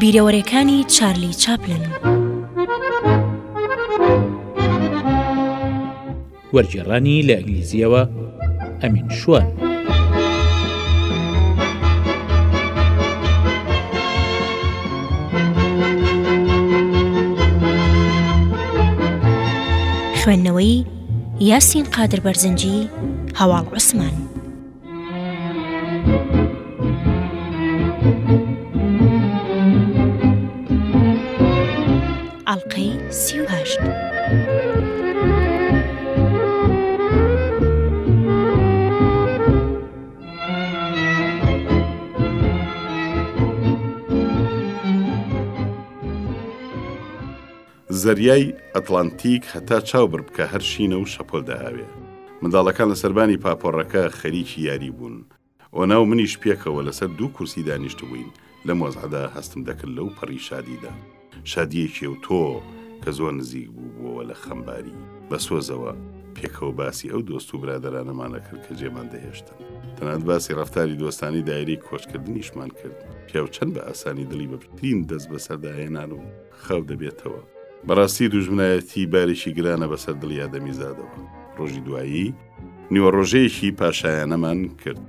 بیرەوەرێکانی چارلی چاپلن. وەرگێڕانی لە ئینگلیزیەوە، ئەمین شوان. خوێندنەوەی یاسین قادر بەرزنجی هەواڵ عوسمان. ئەڵقەی سی و هەشت. زەریای ئەتلانتیک هەتا چاو بڕبکە هەر شینە و شەپۆل دەئاوێ. منداڵەکان لە سەربانی پاپۆڕەکە خەریکی یاری بوون. ئۆنا و منیش پێکەوە لەسەر دوو کورسی دانیشتبووین، لەم وەزعەدا هەستم دەکرد لەو پەڕی شادیدا، شادییەکی ئەوتۆ کە زۆر نزیک بووبووەوە لە خەمباری. بە سۆزەوە پێکەوە باسی ئەو دۆست و برادەرانەمان ئەکرد کە جێمان دەهێشتن. تەنانەت باسی ڕەفتاری دۆستانەی دایرەی کۆچکردنیشمان کرد. پیاو چەند بە ئاسانی دڵی بە بچترین دەستبەسەرداهێنان و خاو دەبێتەوە. بەڕاستی دوژمنایەتی بارێکی گرانە بەسەر دڵی ئادەمیزادەوە. ڕۆژی دوایی نیوەڕۆژەیەکی پاشایانەمان کرد.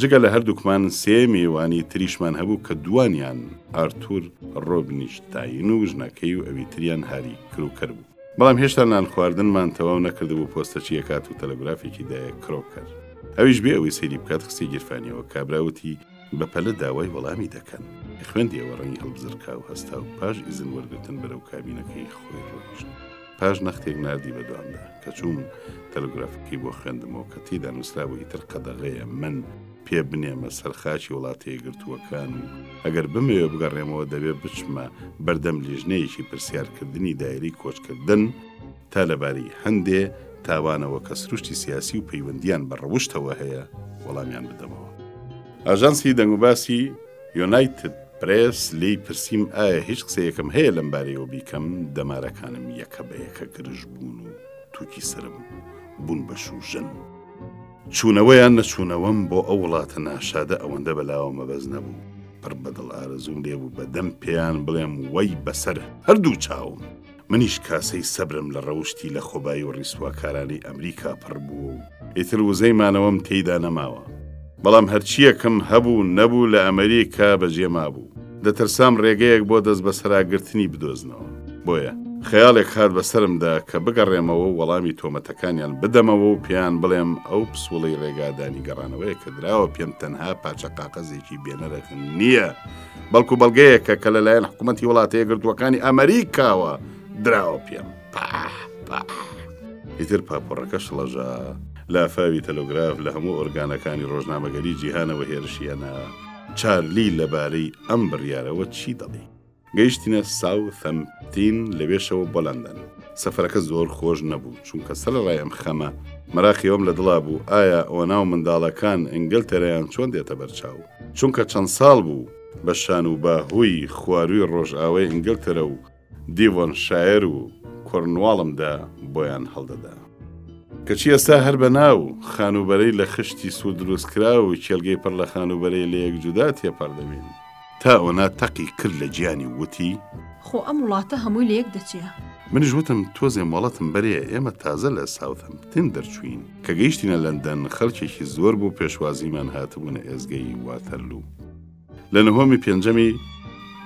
جگە لە هەردووکمان سێ مێیوانی تریشمان هەبوو کە دووانیان ئارتور ڕۆبنیشتاین و ژنەکەی و ئەوی تریان هاری کروکەر بوو. بەڵام هێشتا نانخواردنمان تەواو نەکردبوو پۆستەچی ئەکات و تەلەگرافێکی دایە کرۆکەر. ئەویش بێ ئەوەی سەیری بکات خستیە گیرفانیەوە. کابرا وتی. بە پەلە داوای وەڵامی دەکەن. خوێندیەوە ڕەنگی هەڵبزرکا و هەستا و پاش ئیزن وەرگرتن بەرەو کابینەکەی خۆی ڕۆیشت. پاش نەختێک ناردی بەدوامدا. کە چووم تەلگرافەکەی بۆ خوێندمەوە کە تێیدا نووسرابوو ئیتر قەدەغەیە من پێ بنێمە سەر خاکی وڵاتە یەکگرتووەکان و ئەگەر بمەوێ بگەڕێمەوە دەبێ بچمە بەردەم لیژنەیەکی پرسیارکردنی دایرەی کۆچکردن تا لەبارەی هەندێ تاوانەوە کە سروشتی سیاسی و پەیوەندیان بە ڕەوشتەوە هەیە وەڵامیان بدەمەوە. ئاژانسی دەنگوباسی یۆنایتد پرێس لێی پرسیم ئایا هیچ قسەیەکم هەیە لەم بارەیەوە بیکەم، دەمارەکانم یەکە بە یەکە گرژ بوون و تووکی سەرم بوون بە شووژن. چوونەوە یان نەچوونەوەم بۆ ئەو وڵاتە ناشادە ئەوەندە بە لاوە مەبەست نەبوو، پڕ بە دڵ ئارەزووم لێ بوو بە دەم پێیان بڵێم وەی بەسەر هەردوو چاوم. منیش کاسەی سەبرم لە ڕەوشتی لە خۆبایی و ڕیسواکارانەی ئەمریکا پڕ بووە و ئیتر وزەی مانەوەم تێیدا نەماوە. بەڵام هەرچییەکم هەبوو نەبوو لە ئەمریکا بەجێ مابوو. دەترسام ڕێگەیەک بۆ دەستبەسەراگرتنی بدۆزنەوە. بۆیە خەیاڵێک هات بە سەرمدا کە بگەڕێمەوە و وەڵامی تۆمەتەکانیان بدەمەوە و پێیان بڵێم ئەو پسووڵەی ڕێگادانی گەڕانەوەیە کە دراوە پێم تەنها پارچە قاقەزێکی بێنەرخ نییە بەڵکو بەڵگەیەکە کە لەلایەن حکوومەتتی وڵاتە یەکردووەکانی ئەمریکاوە دراوە پێم ئیتر پاپۆڕەکە شڵەژە لافاوی تەلۆگراف لە هەموو ئۆرگانەکانی ڕۆژنامەگەری جیهانەوە هێرشیەنە چارلی لەبارەی ئەم بڕیارەوە چی دەڵی گەیشتینە ساو ثەمتین لەوێشەوە بۆ لەندەن سەفرەکە زۆر خۆش نەبوو چونکە سەر ڕای ئەم خەمە مەراقیەوەم لە دڵا بوو ئایا ئەوە ناو منداڵەکان ئەنگل تەرەیان چۆن دێتە بەرچاو چونکە چەند ساڵ بوو بە شان و باهووی خوارووی ڕۆژئاوای ئینگلتەرە و دیڤۆنشایەر و کۆرنواڵمدا بۆیان هەڵدەدا. کەچی ئێستا هەر بە ناو، خانووبەرەی لە خشتی سوور دروستکراو و کێلگەی پڕ لە خانووبەرەی لەیەک جودا تێپەڕ دەبین. تا ئۆنا تەقی کرد لە گیانی و وتی. خۆ ئەم وڵاتە هەمووی لەیەک دەچێ. منیش وتم، تۆزێ مۆڵەتم بەرێ، ئێمە تازە لە ساوثهەمپتن دەرچووین. کە گەیشتینە لەندەن، خەڵکێکی زۆر بۆ پێشوازیمان هاتبوونە ئێزگەی واتەرلوو. لە نهۆمی پێنجەمی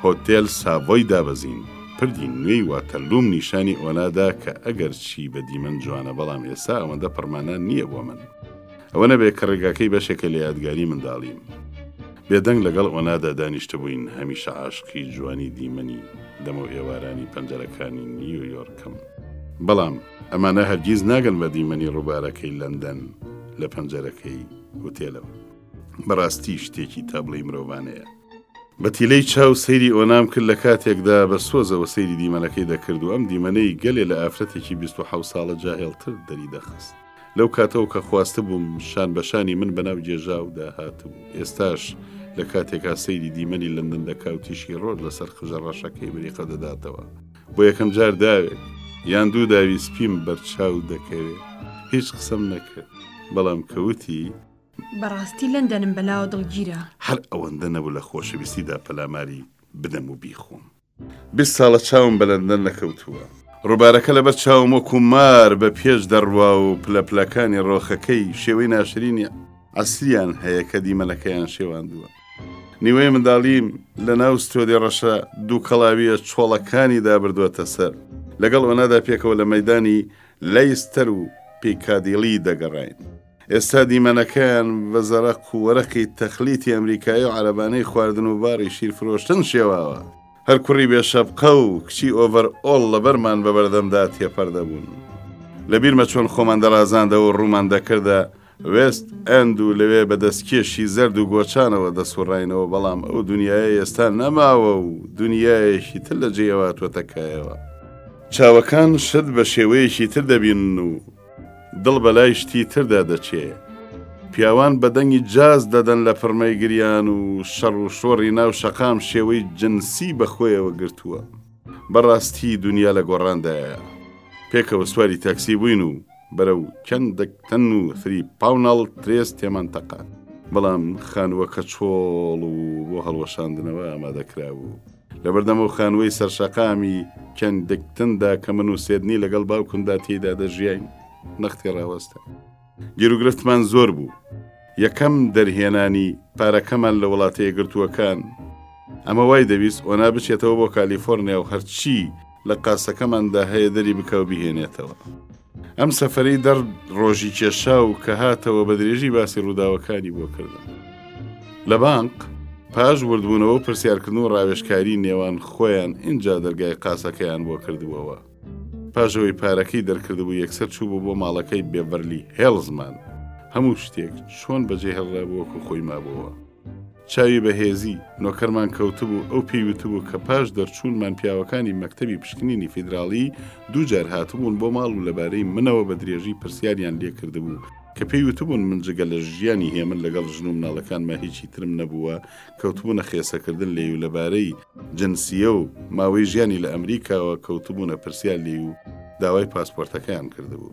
هۆتێل ساڤۆی دابەزین. پردی نوێی واتەرلووم نیشانی ئۆنا دا کە ئەگەر چی بە دیمەن جوانە بەڵام ئێستا ئەوەندە پڕمانا نییە بۆ من. ئەوە نەبێ کە ڕێگاکەی بەشێکە لە یادگاری منداڵیم. بێدەنگ لەگەڵ ئۆنادا دانیشتبووین، هەمیشە عاشقی جوانی دیمەنی دەمەوئێوارانی پەنجەرەکانی نیویۆرکم. بەڵام. ئەمانە هەرگیز ناگەن بە دیمەنی ڕووبارەکەی لەندەن لە پەنجەرەکەی هوتێلەوە. بەڕاستی شتێکی تابڵێی مرۆڤانەیە. بە تیلەی چاو سەیری ئۆنام کرد لە کاتێکدا بە سۆزەوە سەیری دیمەنەکەی دەکرد و ئەم دیمەنەی گەلێ لە ئافرەتێکی بیست و حەوت ساڵە جاهێڵتر دەریدەخست. لەو کاتەوە کە خواستبووم شان بە شانی من بەناو گێژاودا هاتبوو. ئێستاش لە کاتێکا سەیری دیمەنی لەندەن دەکا و تیشکی ڕۆژ لەسەر قژە ڕەشەکەی بریقە دەداتەوە. بۆ یەکەم جار داوێک یان دوو داوی سپیم بەرچاو دەکەوێت هیچ قسەم نەکرد بەڵام کەوتی بەڕاستی لەندەنم بەلاوە دڵگیرە هەر ئەوەندە نەبوو لە خۆشەویستیدا پەلاماری بدەم و بیخۆم بیست ساڵە چاوم بە لەندەن نەکەوتووە ڕووبارەکە لەبەر چاوم وەکو مار بە پێش دەڕوا و پلە پلەکانی ڕۆخەکەی شێوەی ناشرینی ئەسلیان هەیە کە دیمەنەکەیان شێواندووە نیوەی منداڵیم لە ناو ستۆدی ڕەشە دوو کەڵاویە چۆڵەکانی دابردووەتە سەر لەگەڵ ئۆنادا پێکەوە لە مەدانی لەیستەر و پیکادیڵی دەگەڕین. ئێستا دیمەنەکەیان بە زەرەق و وەرەقی تەخلیتی ئەمریکایی و عربانەی خواردن و باڕی شیر فرۆشتن شێواوە. هەر کوڕی بێ شەبقە و کچی ئۆڤەر ئۆڵ لە بەرمان بە بەردەمدا تێپەر دەبوون. لە بیرمە چۆن خۆمان دەڕازاندەوە و ڕوومان دەکردە وێست ئەند و لەوێ بە دەستکێشی زەرد و گۆچانەوە دەسوڕاینەوە بەڵام ئەو دنیای ئێستا نەماوە و دنیایەکی تر لە جێواتوەتە کایەوە. چاوەکان شت بە شێوەیەکی تر دەبینن و دڵ بە لای شتی تردا دەچێ. پیاوان بە دەنگی جاز دەدەن لە پڕمەی گریان و شەڕ و شۆڕی ناو شەقام شێوەی جنسی بە خۆیەوە گرتووە. بەڕاستی دنیا لە گۆڕاندایە. پێکەوە سواری تاکسی بووین و. بەرەو کەندک تەن و ثری پاونەڵ ترێس تێمان تەقان. بەڵام خانووەکە چۆڵ و بۆ هەڵوەشاندنەوە ئامادەکرا بوو. لەبەردەمەو خانووەی سەرشەقامی کەندک تندا کە من و سێدنی لەگەڵ باوکمدا تێیدا دەژیاین، نەختی ڕاوەستا. گیروگرفتمان زۆر بوو. یەکەم دەرهێنانی پارەکەمان لە وڵاتە یەکگرتووەکان. ئەمە وای دەویست ئۆنا بچێتەوە بۆ کالیفۆرنیا و هەرچی لە قاسەکەماندا هەیە دەری بکا و بیهێنێتەوە. ئەم سەفەرەی دە ڕۆژی کێشا و کە هاتەوە بە درێژی باسی ڕووداوەکانی بۆ کردم. لە بانق، پاش وردبوونەوە و پرسیارکردن و ڕاوێژکاری نێوان خۆیان ئینجا دەرگای قاسەکەیان بۆ کردبووەوە. پاش ئەوەی پارەکەی دەرکردبوو یەکسەر چوو بوو بۆ ماڵەکەی بێڤەرلی هێڵزمان هەموو شتێک چۆن بەجێ هێڵرابووەکو خۆی مابەوە چاوی بەهێزی نۆکەرمان کەوتبوو ئەو پێیوتبوو کە پاش دەرچوونمان پیاوەکانی مەکتتەبی پشکنینی فیدراڵی دووجار هاتبوون بۆ ماڵ و لەبارەی منەوە بە درێژی پرسیاریان لێکردبوو کە پێیوتبوون من جگە لە ژیانی هێمن لەگەڵ ژن و مناڵەکانمە هیچی ترم نەبووە کەوتبوونە خێسەکردن لێی و لەبارەی جنسیە و ماوەی ژیانی لە ئەمریکاوە کەوتبوونە پرسیار لێی و داوای پاسپۆرتەکەیان کردبوو.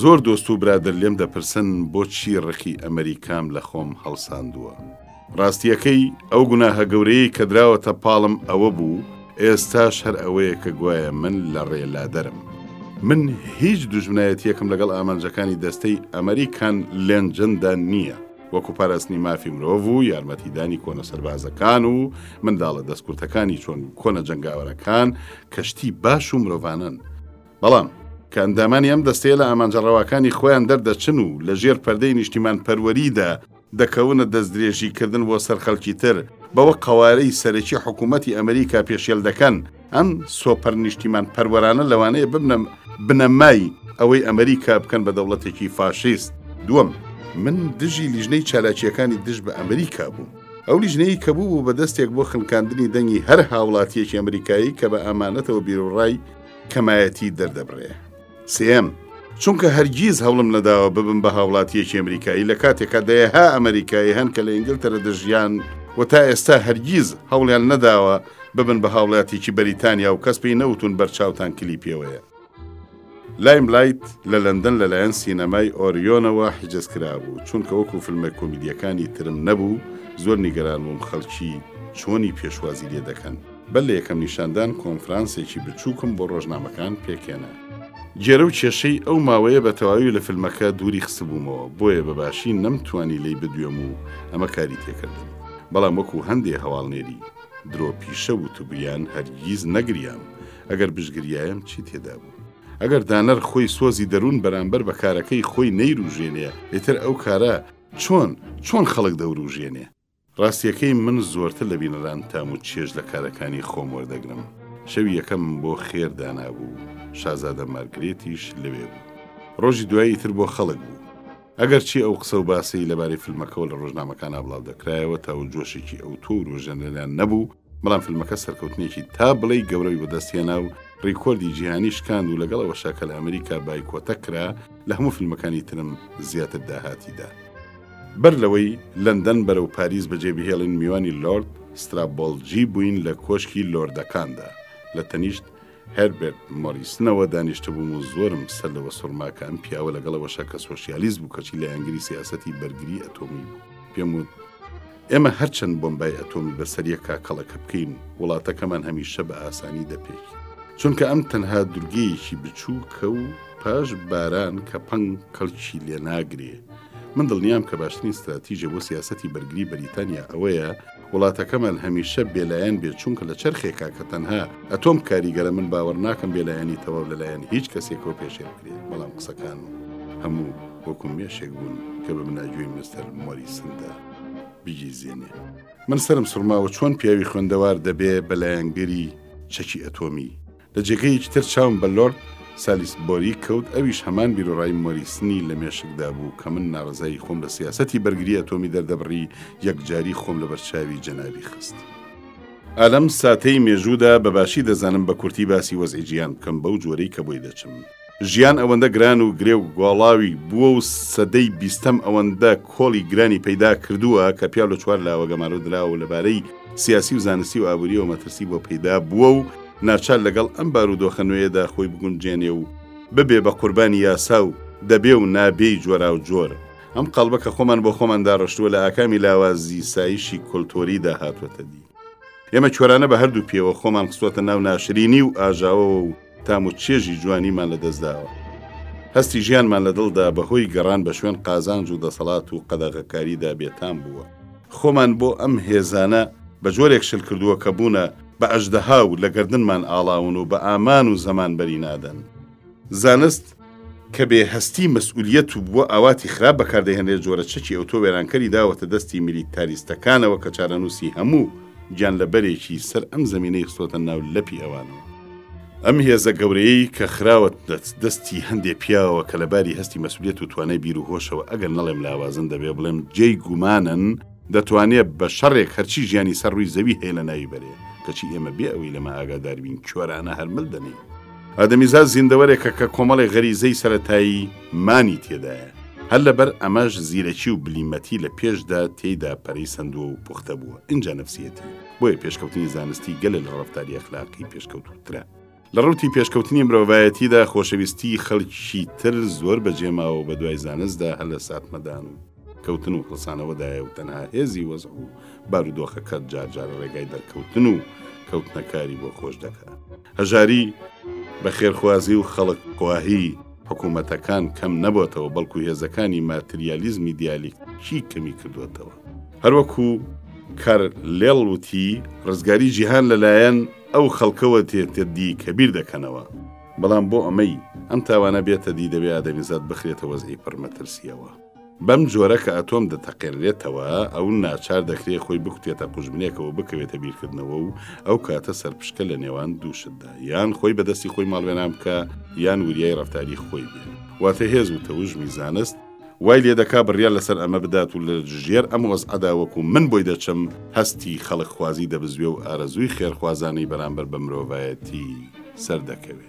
زۆر دۆست و برادەر لێم دەپرسن بۆچی ڕقی ئەمریکام لە خۆم هەڵساندووە؟ ڕاستییەکەی، ئەو گوناهە گەورەیەی کە دراوەتە پاڵم ئەوە بوو، ئێستاش هەر ئەوەیە کە گوایە من لە ڕێ لادەرم. من هیچ دوژمنایەتییەکم لەگەڵ ئامانجەکانی دەستەی ئەمریکان لێنجندا نییە. وەکو پاراستنی مافی مرۆڤ و یارمەتیدانی کۆنە سەربازەکان و منداڵە دەستکورتەکانی چۆن کۆنە جەنگاوەرەکان کەشتی باش و مرۆڤانن بەڵام کە ئەندامانی ئەم دەستەیە لە ئامانجە ڕەواکانی خۆیان دەردەچن و لە ژێر پەردەی نیشتیمان پەروەریدا دەکەونە دەستدرێژی کردن بۆ سەر خەلکی تر بەوە قەوارەی سەرەکی حکوومەتی ئەمریکا پێشێل دەکەن ئەم سۆپەر نیشتیمان پەروەرانە لەوانەیە ببنە بنەمای ئەوەی ئەمریکا بکەن بە دەوڵەتێکی فاشیست دووەم من دژی لیژنەی چالاکیەکانی دژ بە ئەمریکا بوو ئەو لیژنەیە کە بوو بوو بە دەستێک بۆ خنکاندنی دەنگی هەر هاوڵاتیەکی ئەمریکایی کە بە ئامانەتەوە بیرڕای کەمایەتی دەردەبڕێ سێیەم، چونکە هەرگیز هەوڵم نەداوە ببم بە هاوڵاتیەکی ئەمریکایی لە کاتێکا دەیەها ئەمریکایی هەن کە لە ئینگلتەرە دەژیان و تا ئێستا هەرگیز هەوڵیان نەداوە ببن بە هاوڵاتیکی بەریتانیا و کەس پێی نەوتون بەرچاوتان کلیپیەوەیە. لایم لایت لە لەندەن لەلایەن سینەمای ئۆریۆنەوە حیجز کرابوو چونکە وەکو فلمە کۆمیدیەکانی ترم نەبوو زۆر نیگەران بووم خەڵکی چۆنی پێشوازی لێ دەکەن. بەر لە یەکەم نیشاندان کۆنفرانسێکی بچووکم بۆ ڕۆژنامەکان پێکهێنا. گێرە و کێشەی ئەو ماوەیە بە تەواوی لە فیلمەکە دووری خستبوومەوە، بۆیە بە باشی نەمتوانی لێی بدوێم و ئەمە کاری تێکردم. بەڵام وەکو هەندێ هەواڵنێری درۆ پیشە وتبوویان هەرگیز نەگریام، ئەگەر بشگریایم چی تێدا بوو؟ ئەگەر دانەر خۆی سۆزی دەروون بەرامبەر بە کارەکەی خۆی نەیرووژێنێ ئیتر ئەو کارە چۆن چۆن خەڵک دەورووژێنێ؟ ڕاستیەکەی من زۆرتر لە بینەران تام و چێژ لە کارەکانی خۆم وەردەگرم. شەوی یەکەمم بۆ خێر دانابوو، شازادە مارگرێتیش لەوێ بوو. ڕۆژی دوایی تر بۆ خەڵک بوو. ئەگەرچی ئەو قسە و باسەی لەبارەی فیلمەکەوە لە ڕۆژنامەکانا بڵاودەکرایەوە، تاوجۆشێکی ئەوتۆ و ورژێنەریان نەبوو، بەڵام فیلمەکە سەرکەوتنێکی تا بڵێی گەورەی بەدەستهێنا و ڕیکۆردی جیهانی شکاند و لەگەڵ ئەوەشا کە لە ئەمریکا بایکۆتە کرا لە هەموو فیلمەکانی ترم زیاتر داهاتیدا. بەر لەوەی لەندەن بەرەو پاریس بەجێ بهێڵین میوانی لۆرد سترابۆڵجی بووین لە کۆشکی لۆردەکاندا، لە تەنیشت هێربێرت مۆریسنەوە دانیشتبووم و زۆرم سەر لەوە سوڕما کە ئەم پیاوە لەگەڵ ئەوەشا کە سۆشیالیست بوو کەچی لایەنگری سیاسەتی بەرگری ئەتۆمی بوو پێم وت، ئێمە هەرچەند بۆمبای ئەتۆمی بەسەر یەکا کەڵەکە بکەین، وڵاتەکەمان هەمیشە بە ئاسانی دەپێکێ. چونکە ئەم تەنها دورگەیەکی بچووکە و پاش باران کە پەنگ کەڵکی لێ ناگرێ. من دڵنیام کە باشترین ستراتیژە بۆ سیاسەتی بەرگری بەریتانیا ئەوەیە وڵاتەکەمان هەمیشە بێلایەن بێ چونکە لە چەرخێکا کە تەنها ئەتۆم کاریگەرە من باوەڕ ناکەم بێلایەنی تەواو لەلایەن هیچ کەسێکەوە پێشێل بکرێت بەڵام قسەکان هەموو وەکو مێشێک بوون کە بە مناجوێی مستەر مۆریسندا بگیزێنێ. من سەرم سڕماوە چۆن پیاوی خوێندەوار دەبێ بە لایەنگری چەکی ئەتۆمی. لە جێگەیەکی تر چاوم بە لۆرد سالیسبۆری کەوت، ئەویش هەمان بیروڕای مۆریسنی لە مێشکدا بوو کە من ناڕەزایی خۆم لە سیاسەتی بەرگری ئەتۆمی دەردەبڕی، یەکجاری خۆم لە بەرچاوی جەنابی خست. ئالەم ساتەی مێژوودا بە باشی دەزانم بە کورتی باسی وەزعی جیهان بکەم بەو جۆرەی کە بۆی دەچم. ژیان ئەوەندە گران و گرێ و گۆڵاوی بووە و سەدەی بیستەم ئەوەندە کۆڵی گرانی پەیدا کردووە کە پیاو لە چوار لاوە گەمارۆ دراوە و لەبارەی سیاسی و زانستی و ئابووریەوە مەترسی بۆ پەیدا بووە و ناچار لەگەڵ ئەم بارودۆخە نوێیەدا خۆی بگونجێنێ و ببێ بە قوربانی یاسا و دەبێ و نابێی جۆراوجۆر. ئەم قاڵبە کە خۆمان بۆ خۆمان داڕشتووە لە ئاکامی لاوازی سایشی کولتۆریدا هاتووەتە دی. ئێمە کوێرانە بە هەردوو پێوە خۆمان خستووەتە ناو ناشرینی و ئاژاوەوە و تام و چێژی جوانیمان لەدەستداوە. هەستی ژیانمان لە دڵدا بەهۆی گەڕان بە شوێن قازانج و دەسەڵات و قەدەغەکاریدا بێتام بووە. خۆمان بۆ ئەم هێزانە بە جۆرێک شل کردووە کە بوونە بە ئەژدەها و لە گەردنمان ئاڵاون و بە ئامان و زەمان بەری نادەن. زانست کە بێ هەستی مەسئولیەت و بوە ئاواتی خراپ بەکاردەهێنرێت جۆرە چەکی ئەوتۆ وێرانکەری داوەتە دەستی میلیتاریستەکانەوە کە چارەنوسی هەموو گیانلەبەرێکی سەر ئەم زەمینەی خستۆتە ناو لەپی ئەوانەوە. ئەم هێزە گەورەیەی کە خراوەتە دەستی هەندێ پیاوەوە کە لە باری هەستی مەسئولیەت و توانای بیر و هۆشەوە ئەگەر نەڵێم لاوازن دەبێ بڵێم جێی گومانن دەتوانێ بە شەڕێک هەرچی ژیانی سەر ڕووی زەوی هەیە لە ناوی بەرێ کەچی ئێمە بێ ئەوەی لەمە ئاگاداربین کۆرانە هەر مل دەنێین ئادەمیزاد زیندەوەرێکە کە کۆمەڵێ غەریزەی سەرەتایی مانی تێدایە، هەر لەبەر ئەمەش زیرەکی و بلیمەتی لە پێشدا تێیدا پەرەی سەندووە و پوختە بووە، ئینجا نەفسیەتی، بۆیە پێشکەوتنی زانستی گەلە لە ڕەفتاری ئەخلاقی پێشکەوتووترە. لە ڕەوتی پێشکەوتنی مرۆڤایەتیدا خۆشەویستیی خەڵکی تر زۆر بەجێماوە و بەدوای زانستدا هەر لە ساتمەدان و. کەوتن و هەڵسانەوەدایە و تەنها هێزی وەزع و بارودۆخەکەت جار جار ڕێگای دەرکەوتن و کەوتنە کاری بۆ خۆش دەکا. هەژاری، بە خێرخوازی و خەڵک خواهی حکوومەتەکان کەم نەبۆتەوە بەڵکوو هێزەکانی ماتریالیزمی دیالیکتیکی کەمی کردۆتەوە. هەروەکوو کار لێڵ وتی، ڕزگاری جیهان لە لایەن ئەو خەڵکەوە تێتە دی کە بیر دەکەنەوە. بەڵام بۆ ئەمەی ئەم تاوانە بێتە دی دەبێ ئادەمیزاد بخرێتە وەزعی پڕ مەترسییەوە. بەم جۆرە کە ئەتۆم دەتەقێنرێتەوە، ئەو ناچار دەکرێت خۆی بکوتێتە قوژبنێکەوە و بکەوێتە بیرکردنەوە و ئەو کاتە سەرپشکە لە نێوان دوو شتدا، یان خۆی بە دەستی خۆی ماڵوێران بکا، یان وریای ڕەفتاری خۆی بێ. واتە هێز و تەوژمی زانست، وای لێ دەکا بڕیار لەسەر ئەمە بدات و لە ژێر ئەم وەزعەدا وەکوو من بۆی دەچم، هەستی خەڵکخوازی دەبزوێ و ئارەزووی خێرخوازانەی بەرامبەر بە مرۆڤایەتی سەردەکەوێ.